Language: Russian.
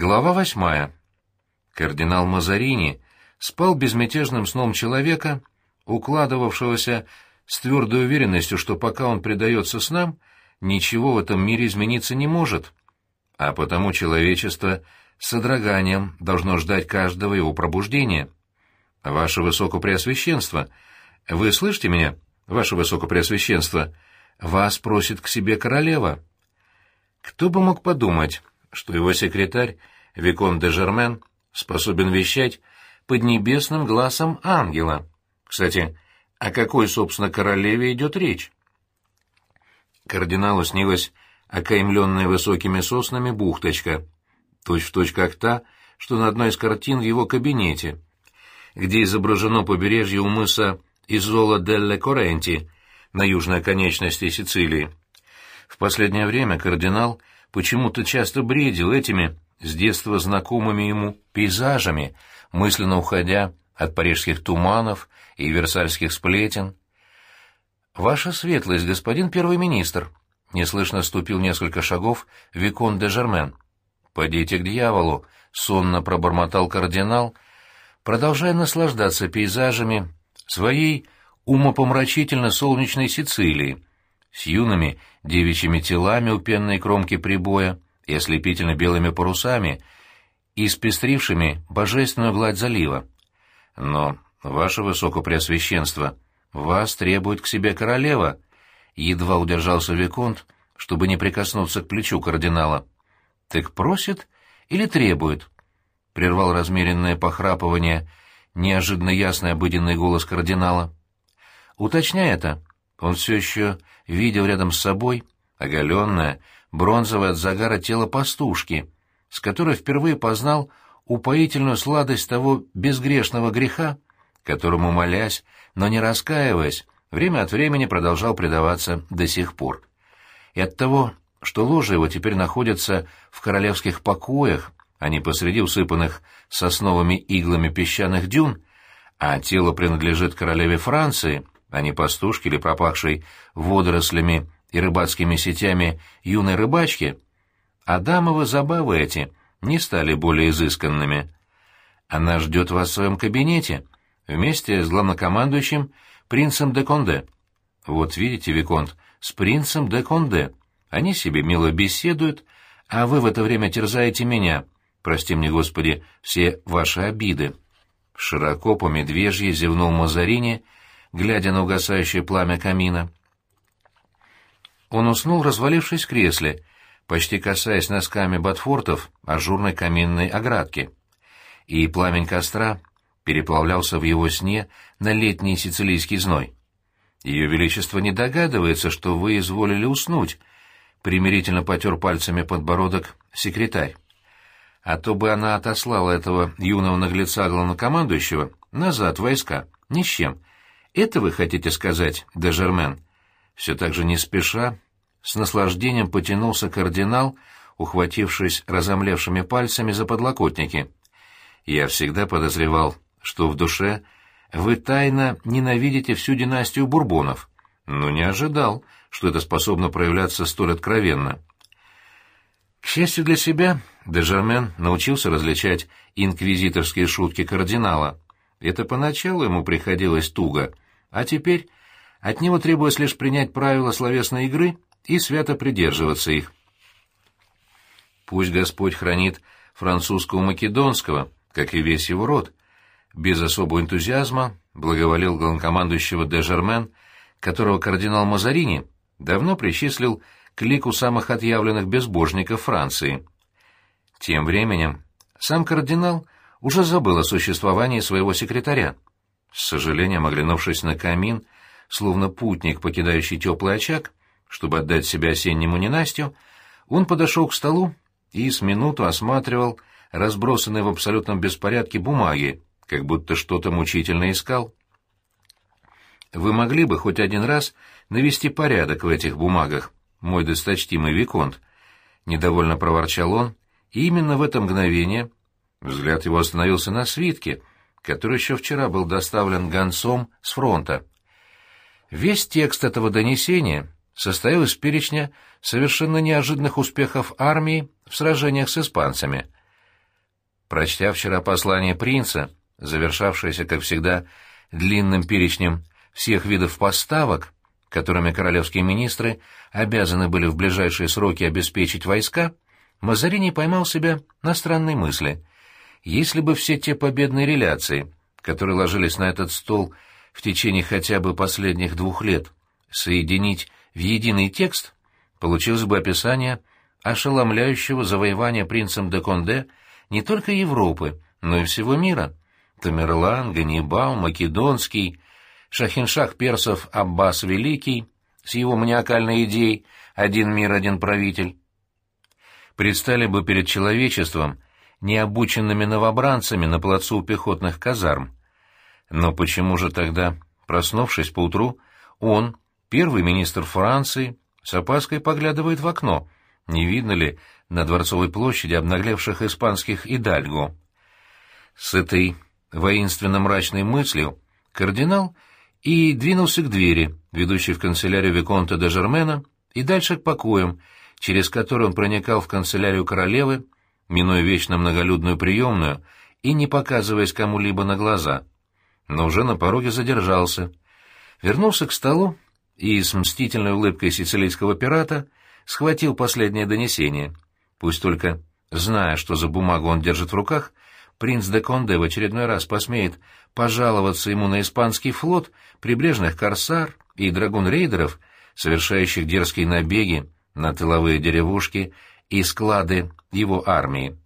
Глава восьмая. Кардинал Мазарини спал безмятежным сном человека, укладывавшегося с твердой уверенностью, что пока он предается снам, ничего в этом мире измениться не может, а потому человечество с содроганием должно ждать каждого его пробуждения. «Ваше Высокопреосвященство! Вы слышите меня, Ваше Высокопреосвященство? Вас просит к себе королева!» Кто бы мог подумать, что его секретарь, Викон де Жермен, способен вещать под небесным глазом ангела. Кстати, о какой, собственно, королеве идет речь? Кардиналу снилась окаймленная высокими соснами бухточка, точь-в-точь точь как та, что на одной из картин в его кабинете, где изображено побережье у мыса Изола делле Коренти на южной оконечности Сицилии. В последнее время кардинал почему-то часто бредил этими с детства знакомыми ему пейзажами, мысленно уходя от парижских туманов и версальских сплетен. «Ваша светлость, господин первый министр!» Неслышно ступил несколько шагов Викон де Жермен. «Подите к дьяволу!» — сонно пробормотал кардинал, продолжая наслаждаться пейзажами своей умопомрачительно-солнечной Сицилии, с юными девичьими телами у пенной кромки прибоя и ослепительно белыми парусами, и испестрившими божественную гладь залива. Но, ваше высокопреосвященство, вас требует к себе королева, едва удержался Виконт, чтобы не прикоснуться к плечу кардинала. Так просит или требует? Прервал размеренное похрапывание, неожиданно ясный обыденный голос кардинала. Уточняя это, он все еще видел рядом с собой оголенное, бронзовое от загара тело пастушки, с которой впервые познал упоительную сладость того безгрешного греха, которому, молясь, но не раскаиваясь, время от времени продолжал предаваться до сих пор. И от того, что ложе его теперь находится в королевских покоях, а не посреди усыпанных сосновыми иглами песчаных дюн, а тело принадлежит королеве Франции, а не пастушке или пропахшей водорослями и рыбацкими сетями юной рыбачки, Адамовы забавы эти не стали более изысканными. Она ждет вас в своем кабинете, вместе с главнокомандующим принцем де Конде. Вот видите, Виконт, с принцем де Конде. Они себе мило беседуют, а вы в это время терзаете меня. Прости мне, Господи, все ваши обиды. Широко по медвежье зевнул Мазарини, глядя на угасающее пламя камина. Он уснул, развалившись в кресле, почти касаясь носками ботфортов ажурной каминной оградки. И пламень костра переплавлялся в его сне на летний сицилийский зной. «Ее Величество не догадывается, что вы изволили уснуть», — примирительно потер пальцами подбородок секретарь. «А то бы она отослала этого юного наглеца главнокомандующего назад в войска, ни с чем. Это вы хотите сказать, Дежермен?» Все так же не спеша, с наслаждением потянулся кардинал, ухватившись разомлевшими пальцами за подлокотники. «Я всегда подозревал, что в душе вы тайно ненавидите всю династию Бурбонов, но не ожидал, что это способно проявляться столь откровенно». К счастью для себя, Дежермен научился различать инквизиторские шутки кардинала. Это поначалу ему приходилось туго, а теперь от него требовалось лишь принять правила словесной игры и свято придерживаться их. Пусть Господь хранит французского македонского, как и весь его род. Без особого энтузиазма благоволил главнокомандующего де Жермен, которого кардинал Мазарини давно причислил к лику самых отъявленных безбожников Франции. Тем временем сам кардинал уже забыл о существовании своего секретаря. С сожалением оглянувшись на камин, словно путник, покидающий теплый очаг, чтобы отдать себя осеннему ненастью, он подошел к столу и с минуту осматривал разбросанные в абсолютном беспорядке бумаги, как будто что-то мучительно искал. «Вы могли бы хоть один раз навести порядок в этих бумагах, мой досточтимый Виконт?» — недовольно проворчал он, и именно в это мгновение взгляд его остановился на свитке, который еще вчера был доставлен гонцом с фронта. Весь текст этого донесения состоял из перечня совершенно неожиданных успехов армии в сражениях с испанцами. Прочтя вчера послание принца, завершавшееся, как всегда, длинным перечнем всех видов поставок, которыми королевские министры обязаны были в ближайшие сроки обеспечить войска, Мазарини поймал себя на странной мысли. Если бы все те победные реляции, которые ложились на этот стол в течение хотя бы последних двух лет, соединить в единый текст, получилось бы описание ошеломляющего завоевания принцем де Конде не только Европы, но и всего мира. Тамерлан, Ганнибал, Македонский, Шахиншах персов Аббас Великий с его маниакальной идеей «один мир, один правитель» предстали бы перед человечеством необученными новобранцами на плацу пехотных казарм. Но почему же тогда, проснувшись поутру, он, первый министр Франции, с опаской поглядывает в окно, не видно ли на Дворцовой площади обнаглевших испанских идальго? С этой воинственно-мрачной мыслью кардинал и двинулся к двери, ведущей в канцелярию Виконта де Жермена, и дальше к покоям, через которые он проникал в канцелярию королевы, минуя вечно многолюдную приемную и не показываясь кому-либо на глаза. Но уже на пороге задержался. Вернулся к столу и с мстительной улыбкой сицилийского пирата схватил последнее донесение. Пусть только, зная, что за бумагу он держит в руках, принц де Конде в очередной раз посмеет пожаловаться ему на испанский флот, прибрежных корсар и драгун-рейдеров, совершающих дерзкие набеги на тыловые деревушки и склады его армии.